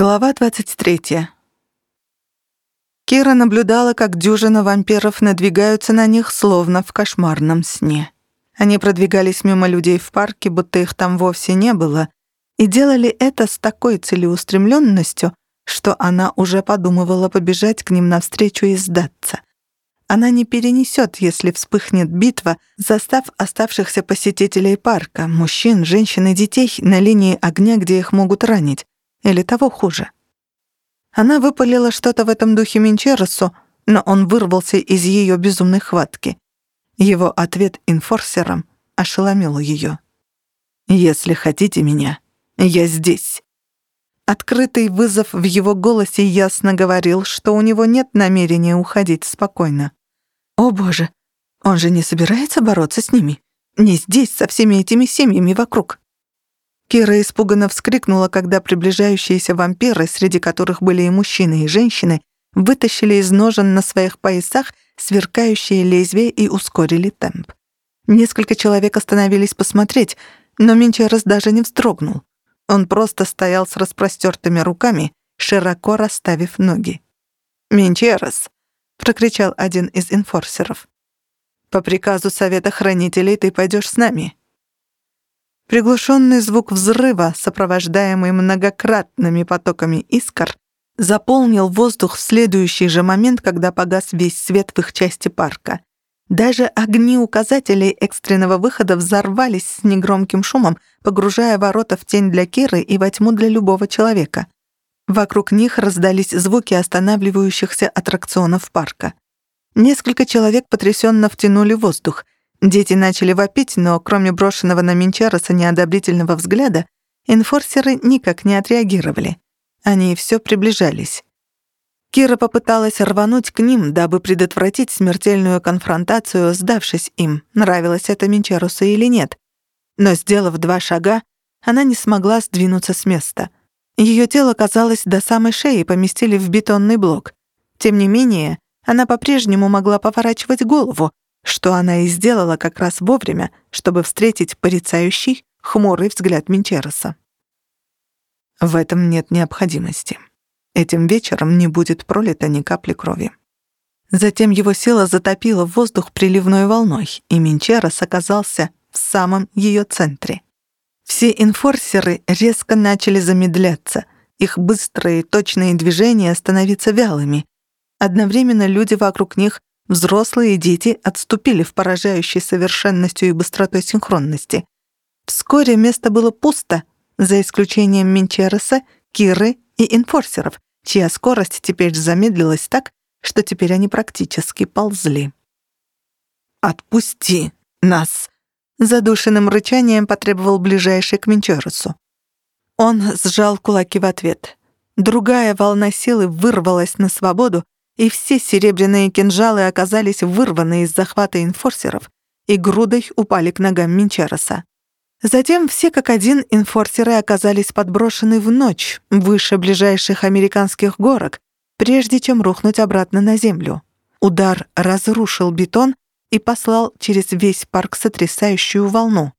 Глава 23. Кира наблюдала, как дюжина вампиров надвигаются на них, словно в кошмарном сне. Они продвигались мимо людей в парке, будто их там вовсе не было, и делали это с такой целеустремленностью, что она уже подумывала побежать к ним навстречу и сдаться. Она не перенесет, если вспыхнет битва, застав оставшихся посетителей парка, мужчин, женщин и детей на линии огня, где их могут ранить. Или того хуже. Она выпалила что-то в этом духе Минчеросу, но он вырвался из ее безумной хватки. Его ответ инфорсером ошеломил ее. «Если хотите меня, я здесь». Открытый вызов в его голосе ясно говорил, что у него нет намерения уходить спокойно. «О боже, он же не собирается бороться с ними? Не здесь, со всеми этими семьями вокруг». Кира испуганно вскрикнула, когда приближающиеся вампиры, среди которых были и мужчины, и женщины, вытащили из ножен на своих поясах сверкающие лезвия и ускорили темп. Несколько человек остановились посмотреть, но Минчерос даже не вздрогнул. Он просто стоял с распростертыми руками, широко расставив ноги. «Минчерос!» — прокричал один из инфорсеров. «По приказу Совета Хранителей ты пойдешь с нами. Приглушенный звук взрыва, сопровождаемый многократными потоками искр, заполнил воздух в следующий же момент, когда погас весь свет в их части парка. Даже огни указателей экстренного выхода взорвались с негромким шумом, погружая ворота в тень для Киры и во тьму для любого человека. Вокруг них раздались звуки останавливающихся аттракционов парка. Несколько человек потрясенно втянули воздух — Дети начали вопить, но кроме брошенного на Минчароса неодобрительного взгляда, инфорсеры никак не отреагировали. Они все приближались. Кира попыталась рвануть к ним, дабы предотвратить смертельную конфронтацию, сдавшись им, нравилось это Минчарусу или нет. Но, сделав два шага, она не смогла сдвинуться с места. Ее тело, казалось, до самой шеи поместили в бетонный блок. Тем не менее, она по-прежнему могла поворачивать голову, что она и сделала как раз вовремя, чтобы встретить порицающий, хмурый взгляд Минчероса. В этом нет необходимости. Этим вечером не будет пролито ни капли крови. Затем его сила затопила воздух приливной волной, и Минчерос оказался в самом ее центре. Все инфорсеры резко начали замедляться, их быстрые точные движения становиться вялыми. Одновременно люди вокруг них Взрослые дети отступили в поражающей совершенностью и быстротой синхронности. Вскоре место было пусто, за исключением Минчереса, Киры и инфорсеров, чья скорость теперь замедлилась так, что теперь они практически ползли. «Отпусти нас!» — задушенным рычанием потребовал ближайший к Минчересу. Он сжал кулаки в ответ. Другая волна силы вырвалась на свободу, и все серебряные кинжалы оказались вырваны из захвата инфорсеров и грудой упали к ногам Минчароса. Затем все как один инфорсеры оказались подброшены в ночь выше ближайших американских горок, прежде чем рухнуть обратно на землю. Удар разрушил бетон и послал через весь парк сотрясающую волну.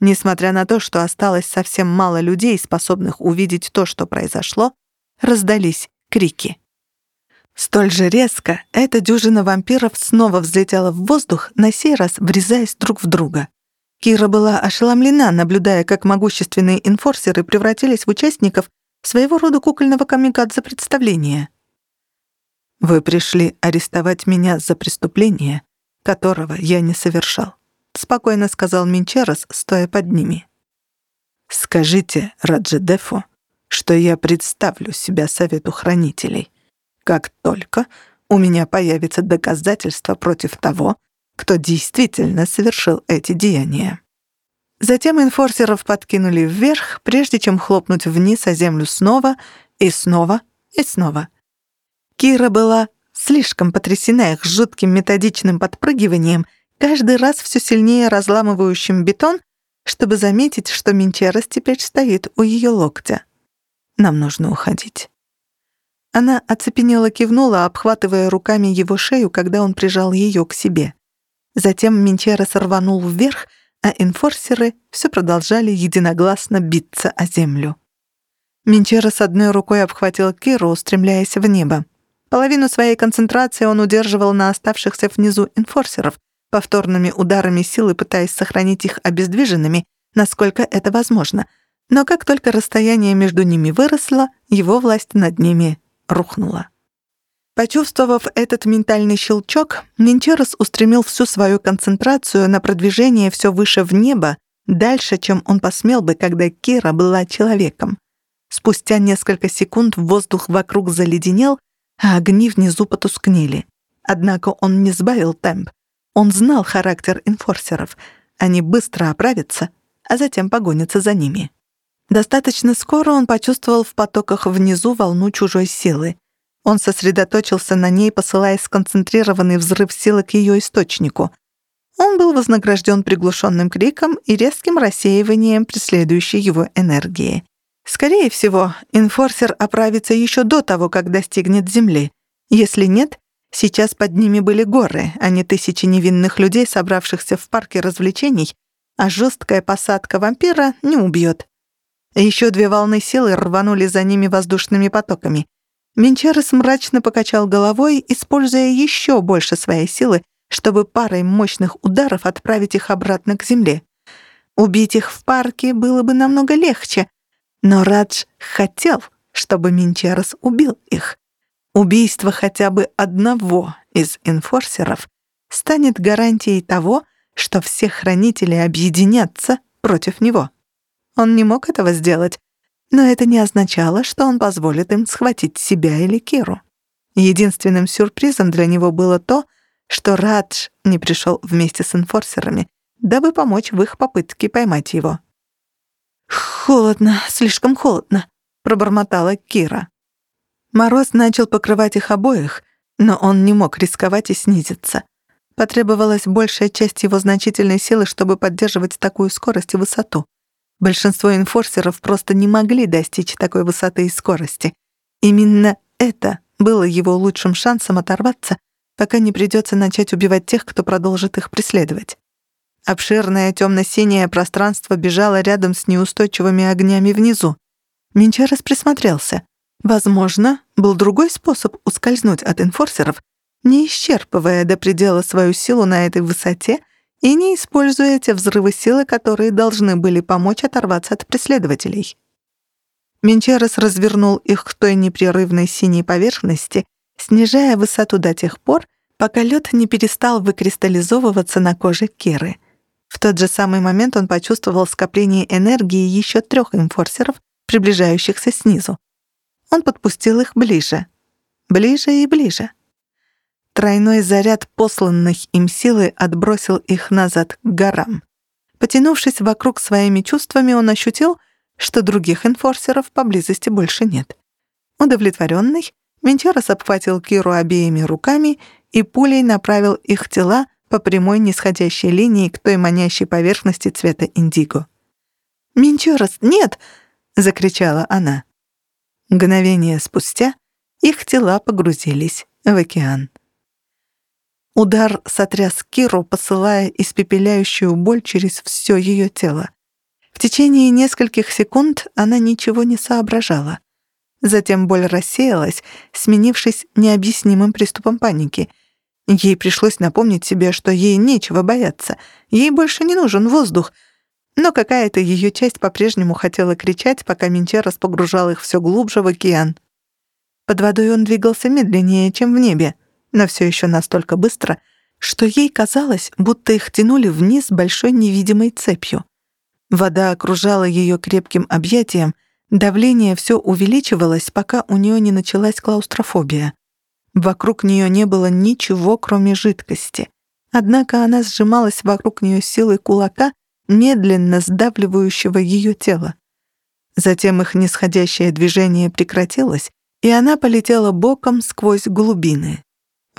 Несмотря на то, что осталось совсем мало людей, способных увидеть то, что произошло, раздались крики. Столь же резко эта дюжина вампиров снова взлетела в воздух, на сей раз врезаясь друг в друга. Кира была ошеломлена, наблюдая, как могущественные инфорсеры превратились в участников своего рода кукольного камикадзе представления. «Вы пришли арестовать меня за преступление, которого я не совершал», — спокойно сказал Минчерос, стоя под ними. «Скажите Раджедефу, что я представлю себя Совету Хранителей» как только у меня появится доказательство против того, кто действительно совершил эти деяния. Затем инфорсеров подкинули вверх, прежде чем хлопнуть вниз о землю снова и снова и снова. Кира была слишком потрясена их жутким методичным подпрыгиванием, каждый раз все сильнее разламывающим бетон, чтобы заметить, что Минчерос теперь стоит у ее локтя. Нам нужно уходить. Она оцепенело кивнула, обхватывая руками его шею, когда он прижал ее к себе. Затем Минчера сорванул вверх, а инфорсеры все продолжали единогласно биться о землю. Минчера с одной рукой обхватил Киру, устремляясь в небо. Половину своей концентрации он удерживал на оставшихся внизу инфорсеров, повторными ударами силы пытаясь сохранить их обездвиженными, насколько это возможно. Но как только расстояние между ними выросло, его власть над ними рухнула. Почувствовав этот ментальный щелчок, Минчерос устремил всю свою концентрацию на продвижение все выше в небо, дальше, чем он посмел бы, когда Кира была человеком. Спустя несколько секунд воздух вокруг заледенел, а огни внизу потускнели. Однако он не сбавил темп. Он знал характер инфорсеров. Они быстро оправятся, а затем погонятся за ними. Достаточно скоро он почувствовал в потоках внизу волну чужой силы. Он сосредоточился на ней, посылая сконцентрированный взрыв силы к ее источнику. Он был вознагражден приглушенным криком и резким рассеиванием преследующей его энергии. Скорее всего, инфорсер оправится еще до того, как достигнет Земли. Если нет, сейчас под ними были горы, а не тысячи невинных людей, собравшихся в парке развлечений, а жесткая посадка вампира не убьет. Еще две волны силы рванули за ними воздушными потоками. Менчарес мрачно покачал головой, используя еще больше своей силы, чтобы парой мощных ударов отправить их обратно к земле. Убить их в парке было бы намного легче, но Радж хотел, чтобы Минчарес убил их. Убийство хотя бы одного из инфорсеров станет гарантией того, что все хранители объединятся против него. Он не мог этого сделать, но это не означало, что он позволит им схватить себя или Киру. Единственным сюрпризом для него было то, что Радж не пришел вместе с инфорсерами, дабы помочь в их попытке поймать его. «Холодно, слишком холодно», — пробормотала Кира. Мороз начал покрывать их обоих, но он не мог рисковать и снизиться. Потребовалась большая часть его значительной силы, чтобы поддерживать такую скорость и высоту. Большинство инфорсеров просто не могли достичь такой высоты и скорости. Именно это было его лучшим шансом оторваться, пока не придется начать убивать тех, кто продолжит их преследовать. Обширное темно-синее пространство бежало рядом с неустойчивыми огнями внизу. Минчарес присмотрелся. Возможно, был другой способ ускользнуть от инфорсеров, не исчерпывая до предела свою силу на этой высоте и не используя те взрывы силы, которые должны были помочь оторваться от преследователей. Минчерес развернул их к той непрерывной синей поверхности, снижая высоту до тех пор, пока лед не перестал выкристаллизовываться на коже Керы — в тот же самый момент он почувствовал скопление энергии еще трех инфорсеров, приближающихся снизу. Он подпустил их ближе. Ближе и ближе. Тройной заряд посланных им силы отбросил их назад к горам. Потянувшись вокруг своими чувствами, он ощутил, что других инфорсеров поблизости больше нет. Удовлетворенный, Менчарос обхватил Киру обеими руками и пулей направил их тела по прямой нисходящей линии к той манящей поверхности цвета индиго. «Минчорос, нет!» — закричала она. Мгновение спустя их тела погрузились в океан. Удар сотряс Киру, посылая испепеляющую боль через все ее тело. В течение нескольких секунд она ничего не соображала. Затем боль рассеялась, сменившись необъяснимым приступом паники — Ей пришлось напомнить себе, что ей нечего бояться, ей больше не нужен воздух. Но какая-то ее часть по-прежнему хотела кричать, пока Минчерос погружал их все глубже в океан. Под водой он двигался медленнее, чем в небе, но все еще настолько быстро, что ей казалось, будто их тянули вниз большой невидимой цепью. Вода окружала ее крепким объятием, давление все увеличивалось, пока у нее не началась клаустрофобия. Вокруг нее не было ничего, кроме жидкости. Однако она сжималась вокруг нее силой кулака, медленно сдавливающего ее тело. Затем их нисходящее движение прекратилось, и она полетела боком сквозь глубины.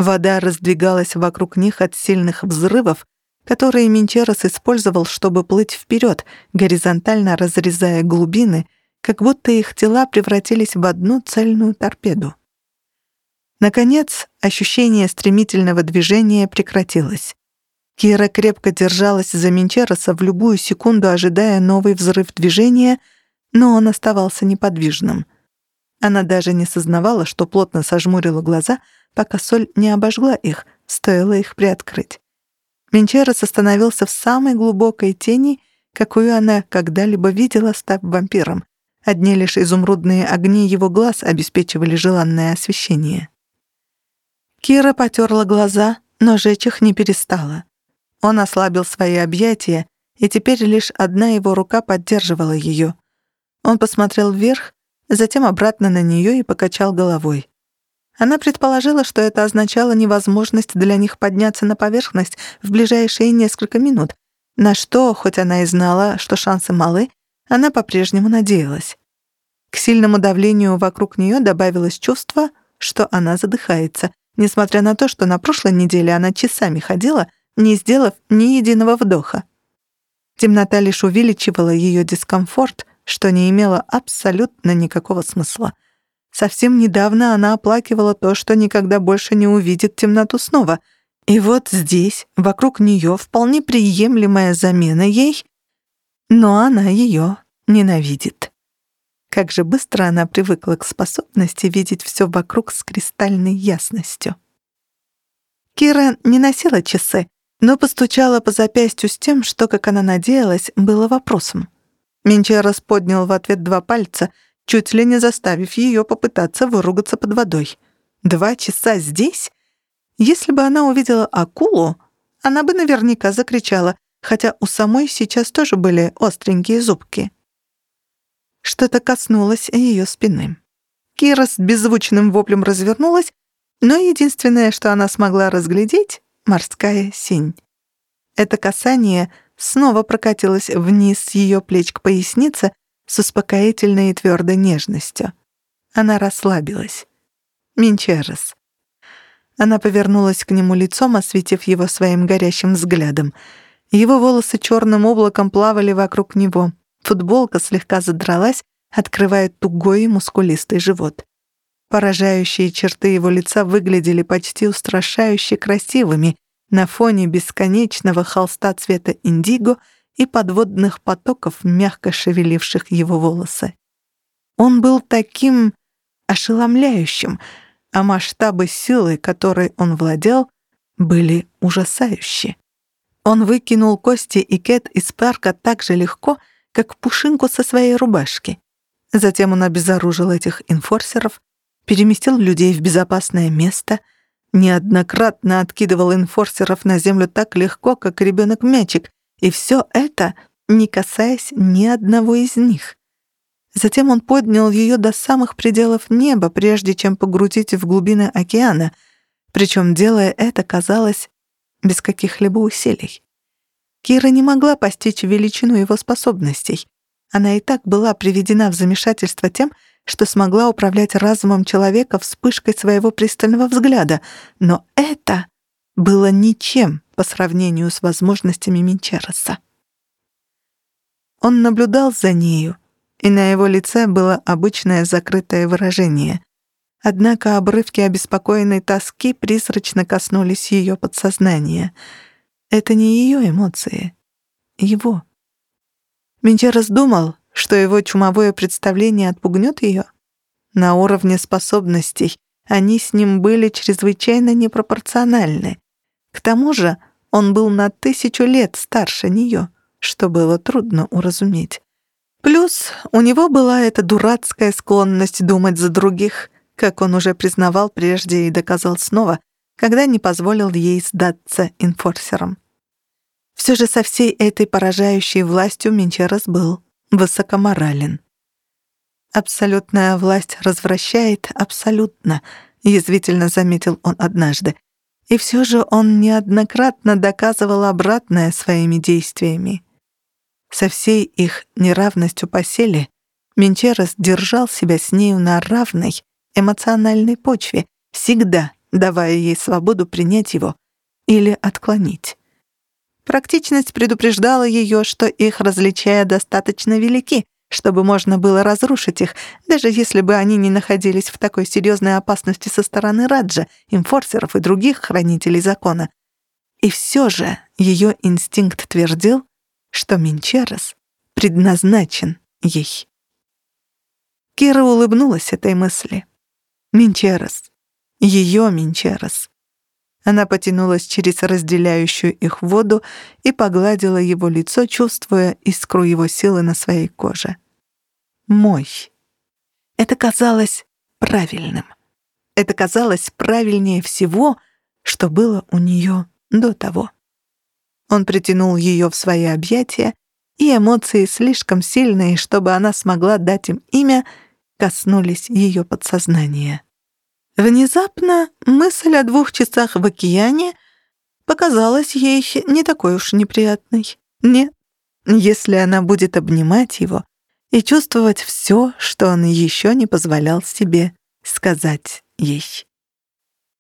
Вода раздвигалась вокруг них от сильных взрывов, которые Минчерос использовал, чтобы плыть вперед, горизонтально разрезая глубины, как будто их тела превратились в одну цельную торпеду. Наконец, ощущение стремительного движения прекратилось. Кира крепко держалась за Минчероса в любую секунду, ожидая новый взрыв движения, но он оставался неподвижным. Она даже не сознавала, что плотно сожмурила глаза, пока соль не обожгла их, стоило их приоткрыть. Менчерос остановился в самой глубокой тени, какую она когда-либо видела, став вампиром. Одни лишь изумрудные огни его глаз обеспечивали желанное освещение. Кира потерла глаза, но жечь их не перестала. Он ослабил свои объятия, и теперь лишь одна его рука поддерживала ее. Он посмотрел вверх, затем обратно на нее и покачал головой. Она предположила, что это означало невозможность для них подняться на поверхность в ближайшие несколько минут, на что, хоть она и знала, что шансы малы, она по-прежнему надеялась. К сильному давлению вокруг нее добавилось чувство, что она задыхается, несмотря на то, что на прошлой неделе она часами ходила, не сделав ни единого вдоха. Темнота лишь увеличивала ее дискомфорт, что не имело абсолютно никакого смысла. Совсем недавно она оплакивала то, что никогда больше не увидит темноту снова. И вот здесь, вокруг нее, вполне приемлемая замена ей, но она ее ненавидит. Как же быстро она привыкла к способности видеть все вокруг с кристальной ясностью. Кира не носила часы, но постучала по запястью с тем, что, как она надеялась, было вопросом. Менчерос поднял в ответ два пальца, чуть ли не заставив ее попытаться выругаться под водой. Два часа здесь? Если бы она увидела акулу, она бы наверняка закричала, хотя у самой сейчас тоже были остренькие зубки. Что-то коснулось ее спины. Кира с беззвучным воплем развернулась, но единственное, что она смогла разглядеть — морская синь. Это касание снова прокатилось вниз с ее плеч к пояснице с успокоительной и твердой нежностью. Она расслабилась. Минчерес. Она повернулась к нему лицом, осветив его своим горящим взглядом. Его волосы черным облаком плавали вокруг него. Футболка слегка задралась, открывая тугой и мускулистый живот. Поражающие черты его лица выглядели почти устрашающе красивыми на фоне бесконечного холста цвета индиго и подводных потоков, мягко шевеливших его волосы. Он был таким ошеломляющим, а масштабы силы, которой он владел, были ужасающие. Он выкинул кости и Кэт из парка так же легко, как пушинку со своей рубашки. Затем он обезоружил этих инфорсеров, переместил людей в безопасное место, неоднократно откидывал инфорсеров на землю так легко, как ребенок мячик, и все это, не касаясь ни одного из них. Затем он поднял ее до самых пределов неба, прежде чем погрузить в глубины океана, причем делая это, казалось, без каких-либо усилий. Кира не могла постичь величину его способностей. Она и так была приведена в замешательство тем, что смогла управлять разумом человека вспышкой своего пристального взгляда, но это было ничем по сравнению с возможностями Минчероса. Он наблюдал за нею, и на его лице было обычное закрытое выражение. Однако обрывки обеспокоенной тоски призрачно коснулись ее подсознания. Это не ее эмоции, его. Минчерос думал, что его чумовое представление отпугнет ее? На уровне способностей они с ним были чрезвычайно непропорциональны. К тому же он был на тысячу лет старше нее, что было трудно уразуметь. Плюс у него была эта дурацкая склонность думать за других, как он уже признавал прежде и доказал снова, когда не позволил ей сдаться инфорсерам. Все же со всей этой поражающей властью Менчерос был высокоморален. «Абсолютная власть развращает абсолютно», — язвительно заметил он однажды. И все же он неоднократно доказывал обратное своими действиями. Со всей их неравностью по силе Менчерос держал себя с нею на равной эмоциональной почве, всегда давая ей свободу принять его или отклонить. Практичность предупреждала ее, что их различия достаточно велики, чтобы можно было разрушить их, даже если бы они не находились в такой серьезной опасности со стороны Раджа, инфорсеров и других хранителей закона. И все же ее инстинкт твердил, что Минчерос предназначен ей. Кира улыбнулась этой мысли. Минчерос. Ее Минчерос. Она потянулась через разделяющую их воду и погладила его лицо, чувствуя искру его силы на своей коже. Мой. Это казалось правильным. Это казалось правильнее всего, что было у нее до того. Он притянул ее в свои объятия, и эмоции слишком сильные, чтобы она смогла дать им имя, коснулись ее подсознания. Внезапно мысль о двух часах в океане показалась ей не такой уж неприятной. Нет, если она будет обнимать его и чувствовать все, что он еще не позволял себе сказать ей.